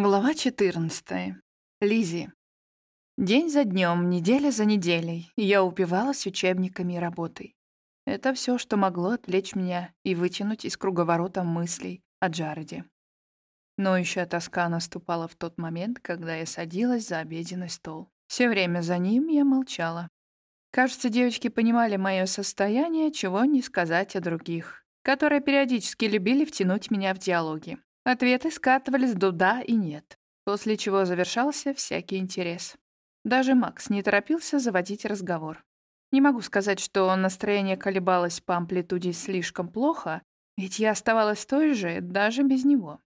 Глава 14. Лизи. День за днем, неделя за неделей я упивалась учебниками и работой. Это все, что могло отвлечь меня и вытянуть из круговорота мыслей о Джареде. Но еще тоска наступала в тот момент, когда я садилась за обеденный стол. Все время за ним я молчала. Кажется, девочки понимали мое состояние, чего не сказать о других, которые периодически любили втянуть меня в диалоги. Ответы скатывались до «да» и «нет», после чего завершался всякий интерес. Даже Макс не торопился заводить разговор. Не могу сказать, что настроение колебалось по амплитуде слишком плохо, ведь я оставалась той же даже без него.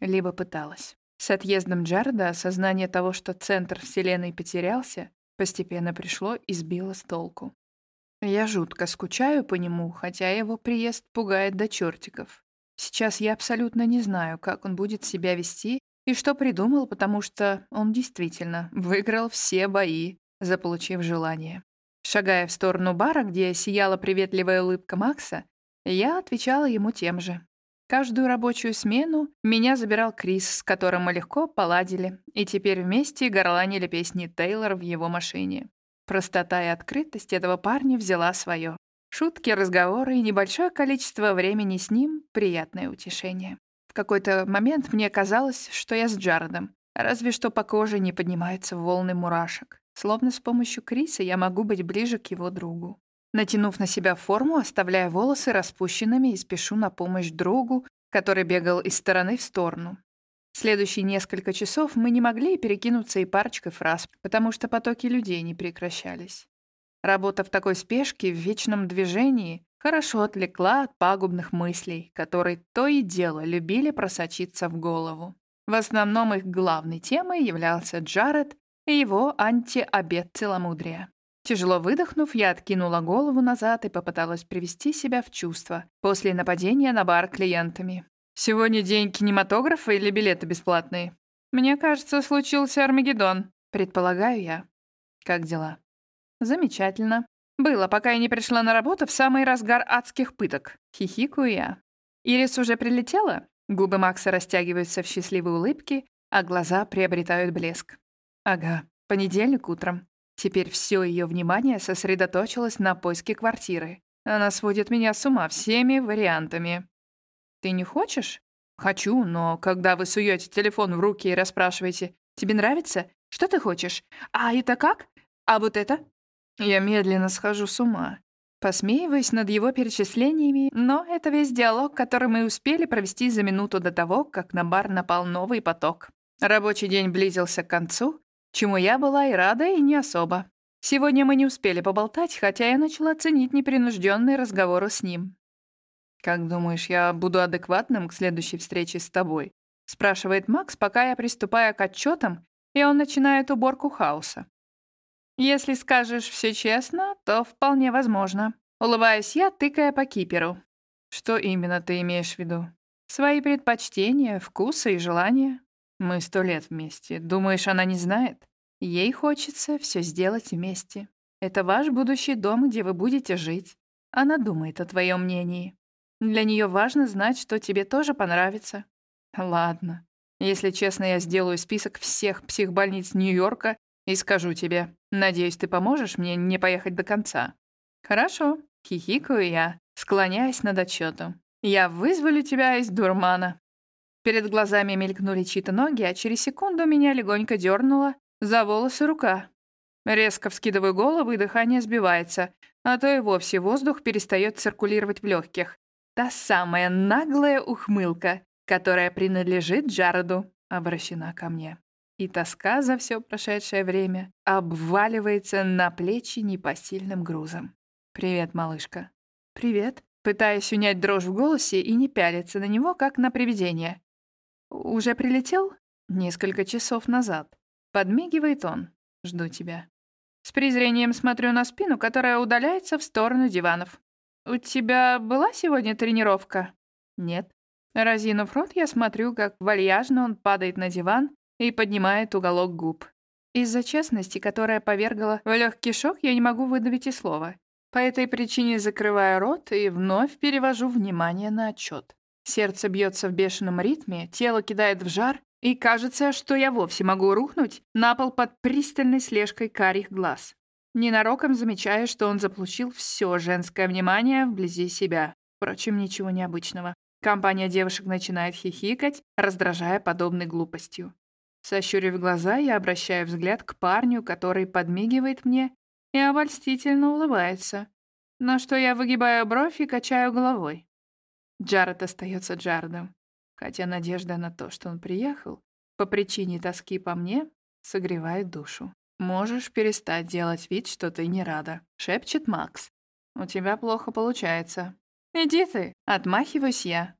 Либо пыталась. С отъездом Джарда осознание того, что центр Вселенной потерялся, постепенно пришло и сбило с толку. Я жутко скучаю по нему, хотя его приезд пугает до чертиков. Сейчас я абсолютно не знаю, как он будет себя вести и что придумал, потому что он действительно выиграл все бои, заполучив желание. Шагая в сторону бара, где сияла приветливая улыбка Макса, я отвечала ему тем же. Каждую рабочую смену меня забирал Крис, с которым мы легко поладили, и теперь вместе горланили песни Тейлор в его машине. Простота и открытость этого парня взяла свое. Шутки, разговоры и небольшое количество времени с ним — приятное утешение. В какой-то момент мне казалось, что я с Джаредом, разве что по коже не поднимаются волны мурашек. Словно с помощью Криса я могу быть ближе к его другу. Натянув на себя форму, оставляя волосы распущенными и спешу на помощь другу, который бегал из стороны в сторону. Следующие несколько часов мы не могли перекинуться и парочкой фраз, потому что потоки людей не прекращались. Работа в такой спешке, в вечном движении, хорошо отвлекла от пагубных мыслей, которые то и дело любили просочиться в голову. В основном их главной темой являлся Джаред и его антиобед целомудрия. Тяжело выдохнув, я откинула голову назад и попыталась привести себя в чувство после нападения на бар клиентами. «Сегодня день кинематографа или билеты бесплатные?» «Мне кажется, случился Армагеддон», предполагаю я. «Как дела?» Замечательно. Было, пока я не пришла на работу в самый разгар адских пыток. Хихикаю я. Ирис уже прилетела? Губы Макса растягиваются в счастливой улыбке, а глаза приобретают блеск. Ага, понедельник утром. Теперь все ее внимание сосредоточилось на поиске квартиры. Она сводит меня с ума всеми вариантами. «Ты не хочешь?» «Хочу, но когда вы суете телефон в руки и расспрашиваете, «Тебе нравится? Что ты хочешь? А это как? А вот это? Я медленно схожу с ума. Посмеиваюсь над его перечислениями, но это весь диалог, который мы успели провести за минуту до того, как на бар напал новый поток. Рабочий день близился к концу, чему я была и рада, и не особо. Сегодня мы не успели поболтать, хотя я начала ценить непринужденные разговоры с ним. «Как думаешь, я буду адекватным к следующей встрече с тобой?» — спрашивает Макс, пока я приступаю к отчетам, и он начинает уборку хаоса. Если скажешь все честно, то вполне возможно. Улыбаюсь я, тыкая по киперу. Что именно ты имеешь в виду? Свои предпочтения, вкусы и желания. Мы сто лет вместе. Думаешь, она не знает? Ей хочется все сделать вместе. Это ваш будущий дом, где вы будете жить. Она думает о твоем мнении. Для нее важно знать, что тебе тоже понравится. Ладно. Если честно, я сделаю список всех психбольниц Нью-Йорка и скажу тебе, надеюсь, ты поможешь мне не поехать до конца. Хорошо, хихикаю я, склоняясь над отчетом. Я вызволю тебя из дурмана. Перед глазами мелькнули чьи-то ноги, а через секунду меня легонько дернула за волосы рука. Резко вскидываю голову, и дыхание сбивается, а то и вовсе воздух перестает циркулировать в легких. Та самая наглая ухмылка, которая принадлежит Джареду, обращена ко мне и тоска за все прошедшее время обваливается на плечи непосильным грузом. «Привет, малышка». «Привет», пытаясь унять дрожь в голосе и не пялиться на него, как на привидение. «Уже прилетел?» «Несколько часов назад». Подмигивает он. «Жду тебя». С презрением смотрю на спину, которая удаляется в сторону диванов. «У тебя была сегодня тренировка?» «Нет». Разинув рот, я смотрю, как вальяжно он падает на диван и поднимает уголок губ. Из-за честности, которая повергала в легкий шок, я не могу выдавить и слова. По этой причине закрываю рот и вновь перевожу внимание на отчет. Сердце бьется в бешеном ритме, тело кидает в жар, И кажется, что я вовсе могу рухнуть на пол под пристальной слежкой карих глаз. Ненароком замечаю, что он заполучил все женское внимание вблизи себя. Впрочем, ничего необычного. Компания девушек начинает хихикать, раздражая подобной глупостью. Сощурив глаза, я обращаю взгляд к парню, который подмигивает мне и обольстительно улыбается, на что я выгибаю бровь и качаю головой. Джаред остается Джаредом, хотя надежда на то, что он приехал, по причине тоски по мне, согревает душу. «Можешь перестать делать вид, что ты не рада», — шепчет Макс. «У тебя плохо получается». «Иди ты», — отмахиваюсь я.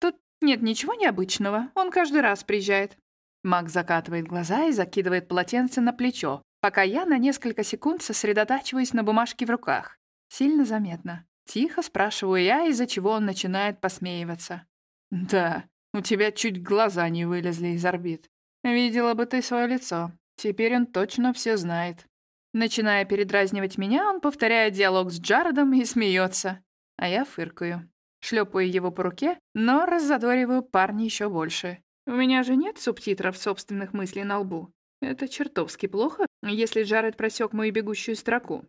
«Тут нет ничего необычного, он каждый раз приезжает». Макс закатывает глаза и закидывает полотенце на плечо, пока я на несколько секунд сосредотачиваюсь на бумажке в руках. Сильно заметно. Тихо спрашиваю я, из-за чего он начинает посмеиваться. «Да, у тебя чуть глаза не вылезли из орбит. Видела бы ты свое лицо. Теперь он точно все знает». Начиная передразнивать меня, он повторяет диалог с Джаредом и смеется. А я фыркаю. Шлепаю его по руке, но раззадориваю парня еще больше. У меня же нет субтитров собственных мыслей на лбу. Это чертовски плохо, если Джаред просек мою бегущую строку.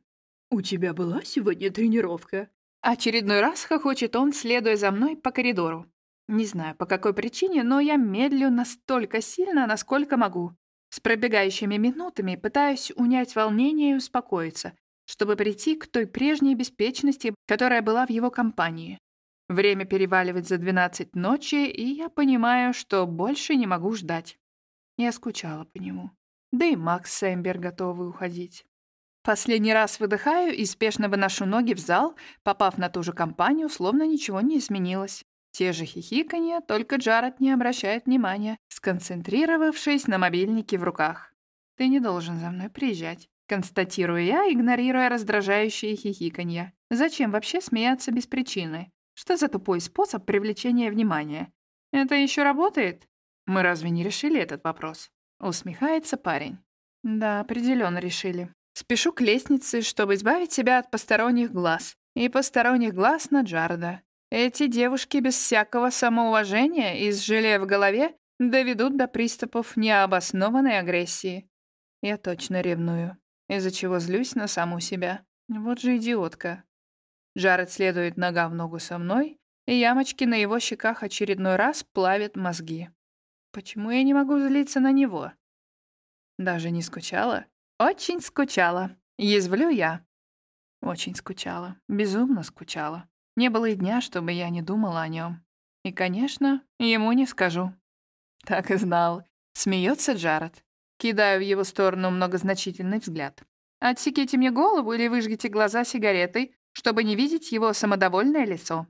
«У тебя была сегодня тренировка?» Очередной раз хохочет он, следуя за мной по коридору. Не знаю, по какой причине, но я медлю настолько сильно, насколько могу. С пробегающими минутами пытаюсь унять волнение и успокоиться, чтобы прийти к той прежней беспечности, которая была в его компании. Время переваливает за 12 ночи, и я понимаю, что больше не могу ждать. Я скучала по нему. Да и Макс с Эмбер готовы уходить. Последний раз выдыхаю и спешно выношу ноги в зал, попав на ту же компанию, словно ничего не изменилось. Те же хихиканья, только Джаред не обращает внимания, сконцентрировавшись на мобильнике в руках. «Ты не должен за мной приезжать», — констатирую я, игнорируя раздражающие хихиканья. «Зачем вообще смеяться без причины? Что за тупой способ привлечения внимания? Это еще работает? Мы разве не решили этот вопрос?» Усмехается парень. «Да, определенно решили. Спешу к лестнице, чтобы избавить себя от посторонних глаз. И посторонних глаз на Джарда. Эти девушки без всякого самоуважения и с желе в голове доведут до приступов необоснованной агрессии. Я точно ревную, из-за чего злюсь на саму себя. Вот же идиотка. Джаред следует нога в ногу со мной, и ямочки на его щеках очередной раз плавят мозги. Почему я не могу злиться на него? Даже не скучала? Очень скучала. Язвлю я. Очень скучала. Безумно скучала. Не было и дня, чтобы я не думала о нем. И, конечно, ему не скажу. Так и знал. Смеется Джаред. Кидаю в его сторону многозначительный взгляд. Отсеките мне голову или выжгите глаза сигаретой, чтобы не видеть его самодовольное лицо.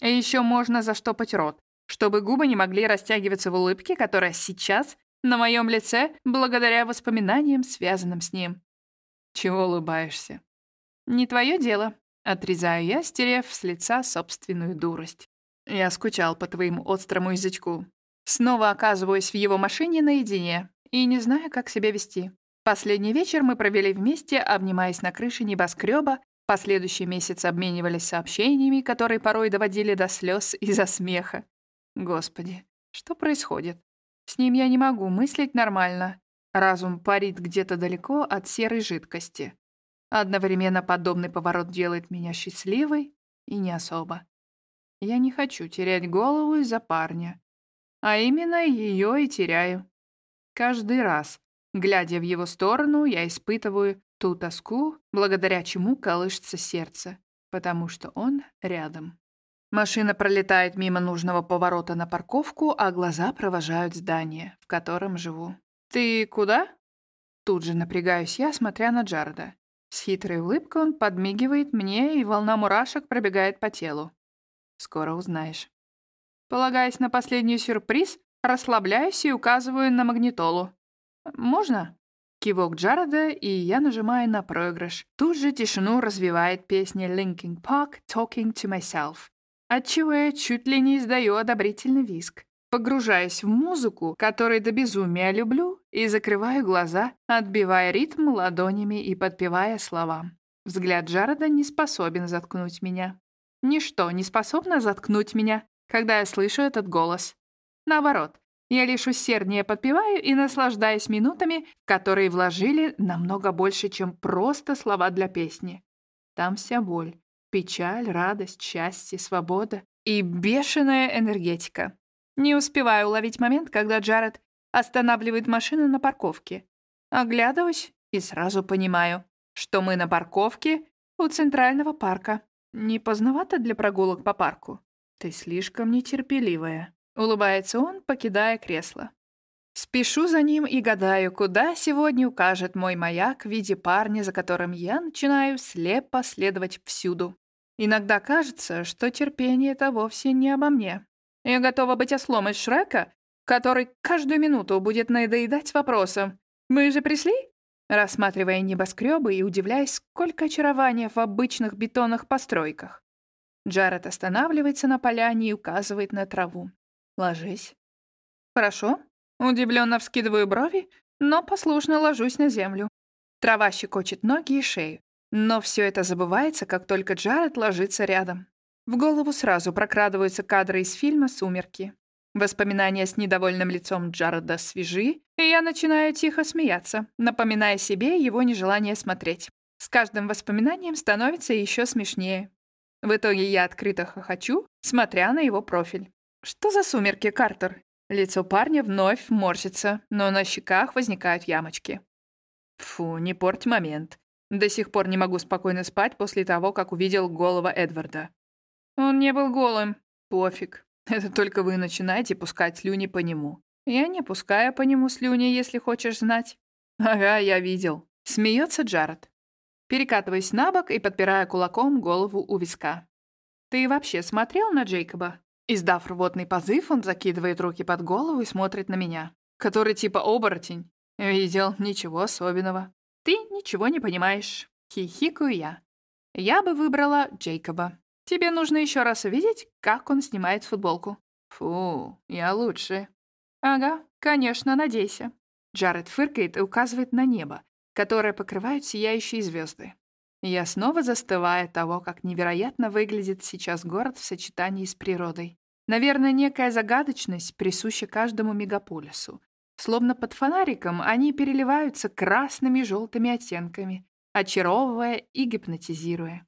И еще можно заштопать рот, чтобы губы не могли растягиваться в улыбке, которая сейчас на моем лице благодаря воспоминаниям, связанным с ним. Чего улыбаешься? Не твое дело, отрезаю я, стерев с лица собственную дурость. Я скучал по твоему острому язычку. Снова оказываюсь в его машине наедине и не знаю, как себя вести. Последний вечер мы провели вместе, обнимаясь на крыше небоскреба, последующий месяц обменивались сообщениями, которые порой доводили до слез из-за смеха. Господи, что происходит? С ним я не могу мыслить нормально. Разум парит где-то далеко от серой жидкости. Одновременно подобный поворот делает меня счастливой и не особо. Я не хочу терять голову из-за парня. А именно ее и теряю. Каждый раз, глядя в его сторону, я испытываю ту тоску, благодаря чему колышется сердце, потому что он рядом. Машина пролетает мимо нужного поворота на парковку, а глаза провожают здание, в котором живу. «Ты куда?» Тут же напрягаюсь я, смотря на Джареда. С хитрой улыбкой он подмигивает мне, и волна мурашек пробегает по телу. Скоро узнаешь. Полагаясь на последний сюрприз, расслабляюсь и указываю на магнитолу. «Можно?» Кивок Джареда, и я нажимаю на проигрыш. Тут же тишину развивает песня Linkin Park «Talking to Myself» отчего я чуть ли не издаю одобрительный виск. Погружаясь в музыку, которой до безумия люблю, и закрываю глаза, отбивая ритм ладонями и подпевая слова. Взгляд Джареда не способен заткнуть меня. Ничто не способно заткнуть меня, когда я слышу этот голос. Наоборот, Я лишь усерднее подпеваю и наслаждаюсь минутами, которые вложили намного больше, чем просто слова для песни. Там вся боль, печаль, радость, счастье, свобода и бешеная энергетика. Не успеваю уловить момент, когда Джаред останавливает машину на парковке. Оглядываюсь и сразу понимаю, что мы на парковке у Центрального парка. Не поздновато для прогулок по парку? Ты слишком нетерпеливая. Улыбается он, покидая кресло. Спешу за ним и гадаю, куда сегодня укажет мой маяк в виде парня, за которым я начинаю слепо следовать всюду. Иногда кажется, что терпение — это вовсе не обо мне. Я готова быть ослом из Шрека, который каждую минуту будет надоедать вопросом «Мы же пришли?» рассматривая небоскребы и удивляясь, сколько очарования в обычных бетонных постройках. Джаред останавливается на поляне и указывает на траву. «Ложись». «Хорошо». Удивленно вскидываю брови, но послушно ложусь на землю. Трава щекочет ноги и шею. Но все это забывается, как только Джаред ложится рядом. В голову сразу прокрадываются кадры из фильма «Сумерки». Воспоминания с недовольным лицом Джареда свежи, и я начинаю тихо смеяться, напоминая себе его нежелание смотреть. С каждым воспоминанием становится еще смешнее. В итоге я открыто хохочу, смотря на его профиль. «Что за сумерки, Картер?» Лицо парня вновь морщится, но на щеках возникают ямочки. Фу, не порть момент. До сих пор не могу спокойно спать после того, как увидел голого Эдварда. Он не был голым. Пофиг. Это только вы начинаете пускать слюни по нему. Я не пускаю по нему слюни, если хочешь знать. Ага, я видел. Смеется Джаред. Перекатываясь на бок и подпирая кулаком голову у виска. Ты вообще смотрел на Джейкоба? Издав рвотный позыв, он закидывает руки под голову и смотрит на меня. Который типа оборотень. Видел, ничего особенного. Ты ничего не понимаешь. Хихикаю я. Я бы выбрала Джейкоба. Тебе нужно еще раз увидеть, как он снимает футболку. Фу, я лучше. Ага, конечно, надейся. Джаред фыркает и указывает на небо, которое покрывают сияющие звезды. Я снова застываю того, как невероятно выглядит сейчас город в сочетании с природой. Наверное, некая загадочность присуща каждому мегаполису. Словно под фонариком они переливаются красными и желтыми оттенками, очаровывая и гипнотизируя.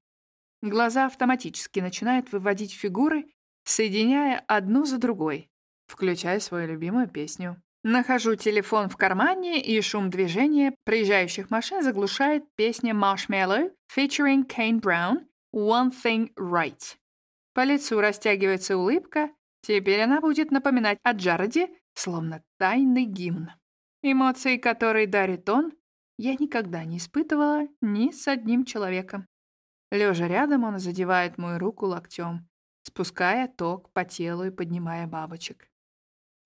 Глаза автоматически начинают выводить фигуры, соединяя одну за другой, включая свою любимую песню. Нахожу телефон в кармане, и шум движения проезжающих машин заглушает песня Marshmallow featuring Kane Brown «One Thing Right». По лицу растягивается улыбка, теперь она будет напоминать о Джареде, словно тайный гимн. Эмоции, которые дарит он, я никогда не испытывала ни с одним человеком. Лежа рядом, он задевает мою руку локтем, спуская ток по телу и поднимая бабочек.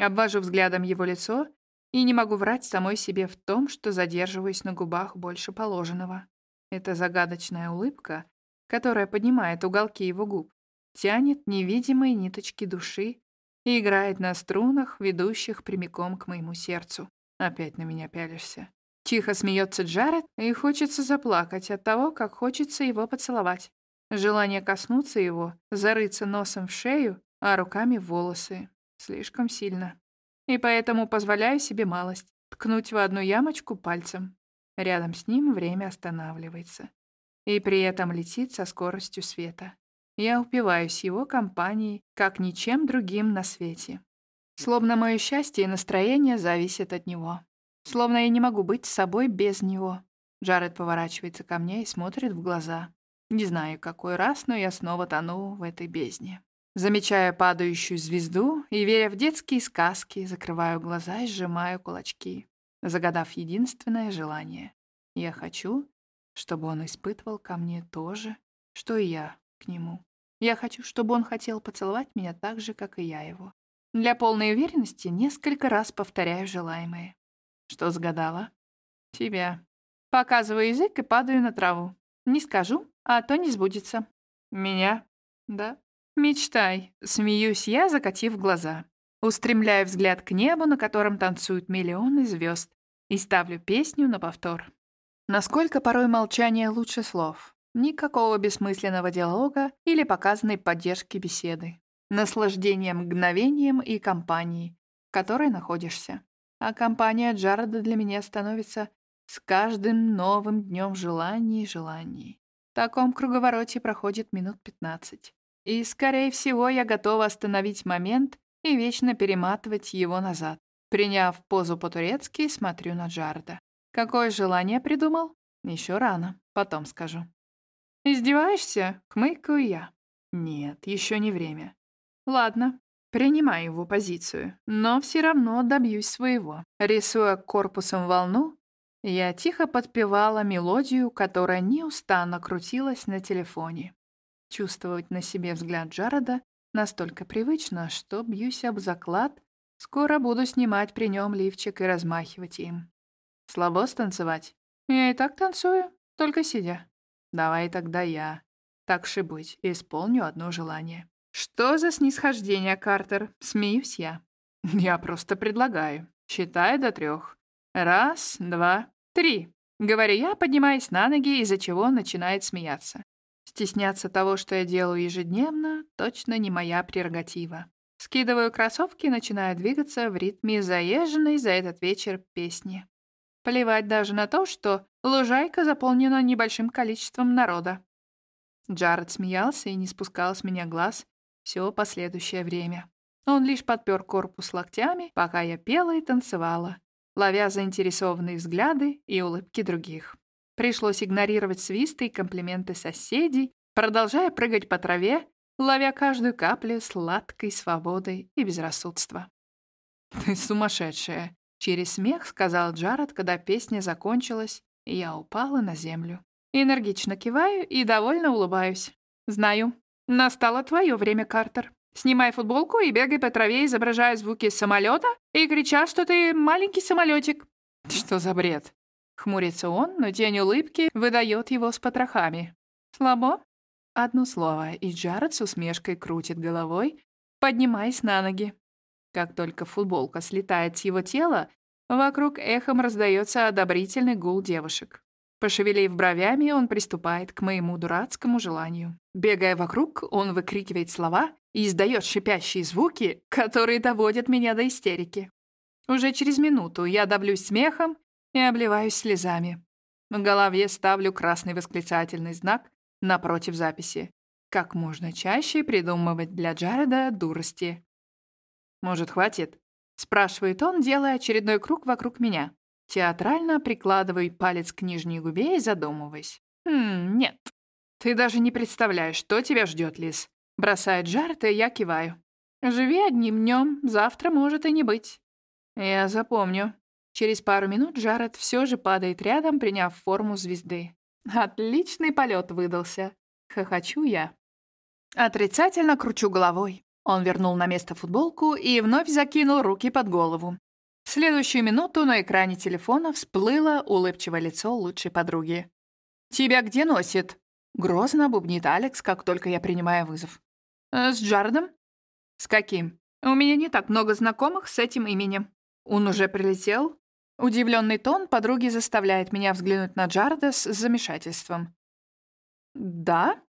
Обвожу взглядом его лицо и не могу врать самой себе в том, что задерживаюсь на губах больше положенного. Это загадочная улыбка, которая поднимает уголки его губ, тянет невидимые ниточки души и играет на струнах, ведущих прямиком к моему сердцу. Опять на меня пялишься. Тихо смеется Джаред, и хочется заплакать от того, как хочется его поцеловать. Желание коснуться его, зарыться носом в шею, а руками в волосы. Слишком сильно. И поэтому позволяю себе малость. Ткнуть в одну ямочку пальцем. Рядом с ним время останавливается. И при этом летит со скоростью света. Я упиваюсь его компанией, как ничем другим на свете. Словно мое счастье и настроение зависят от него. Словно я не могу быть собой без него. Джаред поворачивается ко мне и смотрит в глаза. Не знаю, какой раз, но я снова тону в этой бездне. Замечая падающую звезду и, веря в детские сказки, закрываю глаза и сжимаю кулачки, загадав единственное желание. Я хочу, чтобы он испытывал ко мне то же, что и я к нему. Я хочу, чтобы он хотел поцеловать меня так же, как и я его. Для полной уверенности несколько раз повторяю желаемое. Что сгадала? Тебя. Показываю язык и падаю на траву. Не скажу, а то не сбудется. Меня? Да. Мечтай. Смеюсь я, закатив глаза. Устремляю взгляд к небу, на котором танцуют миллионы звезд, и ставлю песню на повтор. Насколько порой молчание лучше слов. Никакого бессмысленного диалога или показанной поддержки беседы. Наслаждение мгновением и компанией, которой находишься. А компания Джареда для меня становится с каждым новым днем желаний и желаний. В таком круговороте проходит минут 15. И, скорее всего, я готова остановить момент и вечно перематывать его назад. Приняв позу по-турецки, смотрю на Джарда. Какое желание придумал? Еще рано, потом скажу. Издеваешься? Хмыкаю я. Нет, еще не время. Ладно, принимаю его позицию, но все равно добьюсь своего. Рисуя корпусом волну, я тихо подпевала мелодию, которая неустанно крутилась на телефоне. Чувствовать на себе взгляд Джареда настолько привычно, что бьюсь об заклад, скоро буду снимать при нем лифчик и размахивать им. Слабо станцевать? Я и так танцую, только сидя. Давай тогда я. Так же быть, исполню одно желание. Что за снисхождение, Картер? Смеюсь я. Я просто предлагаю. Считай до трех. Раз, два, три. Говорю я, поднимаясь на ноги, из-за чего начинает смеяться. Стесняться того, что я делаю ежедневно, точно не моя прерогатива. Скидываю кроссовки и начинаю двигаться в ритме заезженной за этот вечер песни. Плевать даже на то, что лужайка заполнена небольшим количеством народа. Джаред смеялся и не спускал с меня глаз все последующее время. Он лишь подпер корпус локтями, пока я пела и танцевала, ловя заинтересованные взгляды и улыбки других. Пришлось игнорировать свисты и комплименты соседей, продолжая прыгать по траве, ловя каждую каплю сладкой свободы и безрассудства. «Ты сумасшедшая!» Через смех сказал Джаред, когда песня закончилась, и я упала на землю. Энергично киваю и довольно улыбаюсь. Знаю. Настало твое время, Картер. Снимай футболку и бегай по траве, изображая звуки самолета и крича, что ты маленький самолетик. Что за бред? Хмурится он, но тень улыбки выдает его с потрохами. Слабо? Одно слово, и Джаред с усмешкой крутит головой, поднимаясь на ноги. Как только футболка слетает с его тела, вокруг эхом раздается одобрительный гул девушек. Пошевелив бровями, он приступает к моему дурацкому желанию. Бегая вокруг, он выкрикивает слова и издает шипящие звуки, которые доводят меня до истерики. Уже через минуту я давлюсь смехом и обливаюсь слезами. В голове ставлю красный восклицательный знак напротив записи. Как можно чаще придумывать для Джареда дурости. «Может, хватит?» — спрашивает он, делая очередной круг вокруг меня. Театрально прикладываю палец к нижней губе и задумываясь. «Хм, нет. Ты даже не представляешь, что тебя ждет, Лис». Бросает Джаред, и я киваю. «Живи одним днем, завтра может и не быть». Я запомню. Через пару минут Джаред все же падает рядом, приняв форму звезды. Отличный полет выдался. Хохочу я. Отрицательно кручу головой. Он вернул на место футболку и вновь закинул руки под голову. В следующую минуту на экране телефона всплыло улыбчивое лицо лучшей подруги. «Тебя где носит?» — грозно бубнит Алекс, как только я принимаю вызов. «Э, «С Джардом?» «С каким? У меня не так много знакомых с этим именем. Он уже прилетел?» Удивленный тон подруги заставляет меня взглянуть на Джарда с замешательством. «Да?»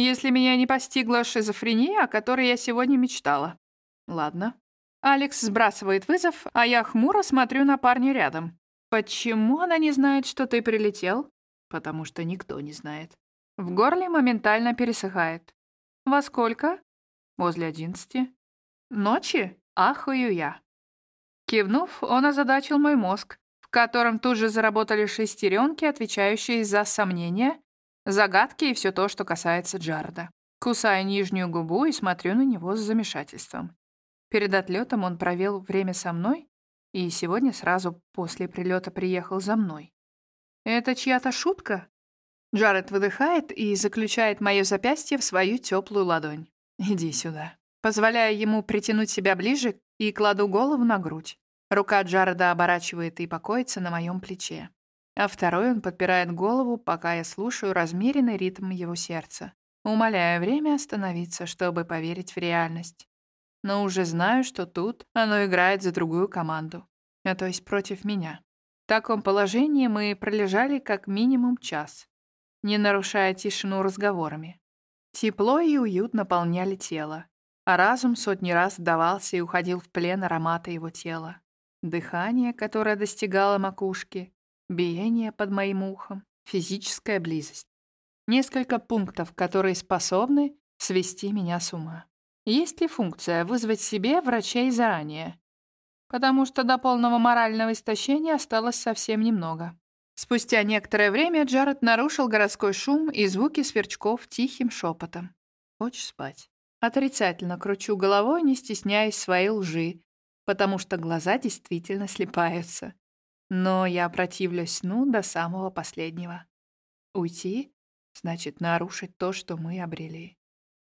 Если меня не постигла шизофрения, о которой я сегодня мечтала. Ладно. Алекс сбрасывает вызов, а я хмуро смотрю на парня рядом. Почему она не знает, что ты прилетел? Потому что никто не знает. В горле моментально пересыхает. Во сколько? Возле одиннадцати. Ночи? Ахую я. Кивнув, он озадачил мой мозг, в котором тут же заработали шестеренки, отвечающие за сомнения, Загадки и все то, что касается Джарда. Кусаю нижнюю губу и смотрю на него с замешательством. Перед отлетом он провел время со мной, и сегодня сразу после прилета приехал за мной. Это чья-то шутка? Джаред выдыхает и заключает мое запястье в свою теплую ладонь. Иди сюда. Позволяю ему притянуть себя ближе и кладу голову на грудь. Рука Джареда оборачивает и покоится на моем плече а второй он подпирает голову, пока я слушаю размеренный ритм его сердца, умоляя время остановиться, чтобы поверить в реальность. Но уже знаю, что тут оно играет за другую команду, а то есть против меня. В таком положении мы пролежали как минимум час, не нарушая тишину разговорами. Тепло и уют наполняли тело, а разум сотни раз сдавался и уходил в плен аромата его тела. Дыхание, которое достигало макушки, биение под моим ухом, физическая близость. Несколько пунктов, которые способны свести меня с ума. Есть ли функция вызвать себе врачей заранее? Потому что до полного морального истощения осталось совсем немного. Спустя некоторое время Джаред нарушил городской шум и звуки сверчков тихим шепотом. «Хочешь спать?» Отрицательно кручу головой, не стесняясь своей лжи, потому что глаза действительно слепаются. Но я противлюсь сну до самого последнего. Уйти — значит нарушить то, что мы обрели.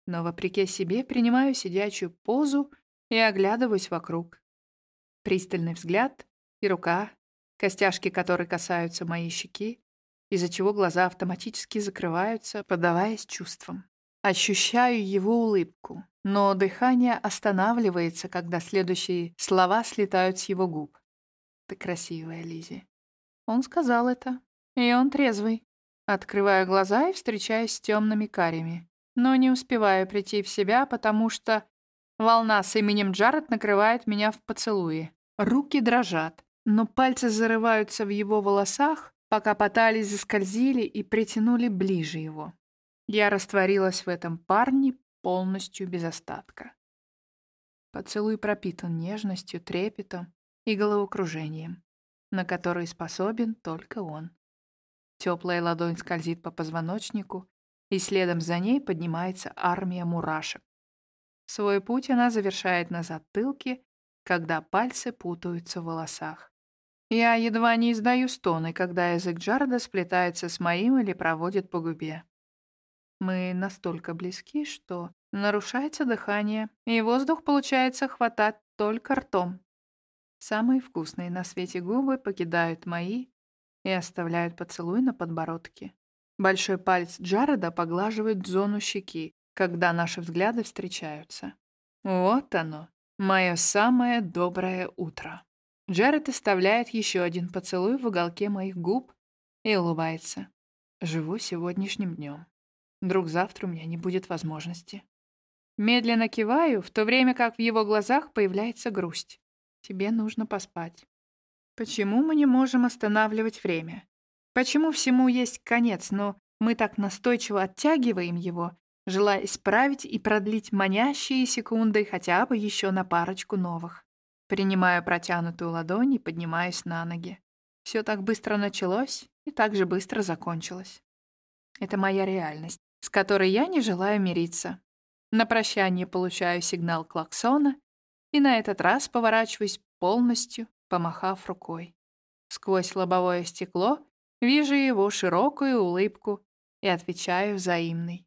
Но вопреки себе принимаю сидячую позу и оглядываюсь вокруг. Пристальный взгляд и рука, костяшки которой касаются моей щеки, из-за чего глаза автоматически закрываются, подаваясь чувствам. Ощущаю его улыбку, но дыхание останавливается, когда следующие слова слетают с его губ. «Ты красивая, Лизи. Он сказал это, и он трезвый. Открываю глаза и встречаюсь с темными карями, но не успеваю прийти в себя, потому что волна с именем Джаред накрывает меня в поцелуе. Руки дрожат, но пальцы зарываются в его волосах, пока пытались заскользили и притянули ближе его. Я растворилась в этом парне полностью без остатка. Поцелуй пропитан нежностью, трепетом и головокружением, на который способен только он. Теплая ладонь скользит по позвоночнику, и следом за ней поднимается армия мурашек. Свой путь она завершает на затылке, когда пальцы путаются в волосах. Я едва не издаю стоны, когда язык Джарда сплетается с моим или проводит по губе. Мы настолько близки, что нарушается дыхание, и воздух получается хватать только ртом. Самые вкусные на свете губы покидают мои и оставляют поцелуй на подбородке. Большой палец Джареда поглаживает зону щеки, когда наши взгляды встречаются. Вот оно, мое самое доброе утро. Джаред оставляет еще один поцелуй в уголке моих губ и улыбается. Живу сегодняшним днем. Вдруг завтра у меня не будет возможности. Медленно киваю, в то время как в его глазах появляется грусть. Тебе нужно поспать. Почему мы не можем останавливать время? Почему всему есть конец, но мы так настойчиво оттягиваем его, желая исправить и продлить манящие секунды хотя бы еще на парочку новых? Принимаю протянутую ладонь и поднимаюсь на ноги. Все так быстро началось и так же быстро закончилось. Это моя реальность с которой я не желаю мириться. На прощание получаю сигнал клаксона и на этот раз поворачиваюсь полностью, помахав рукой. Сквозь лобовое стекло вижу его широкую улыбку и отвечаю взаимной.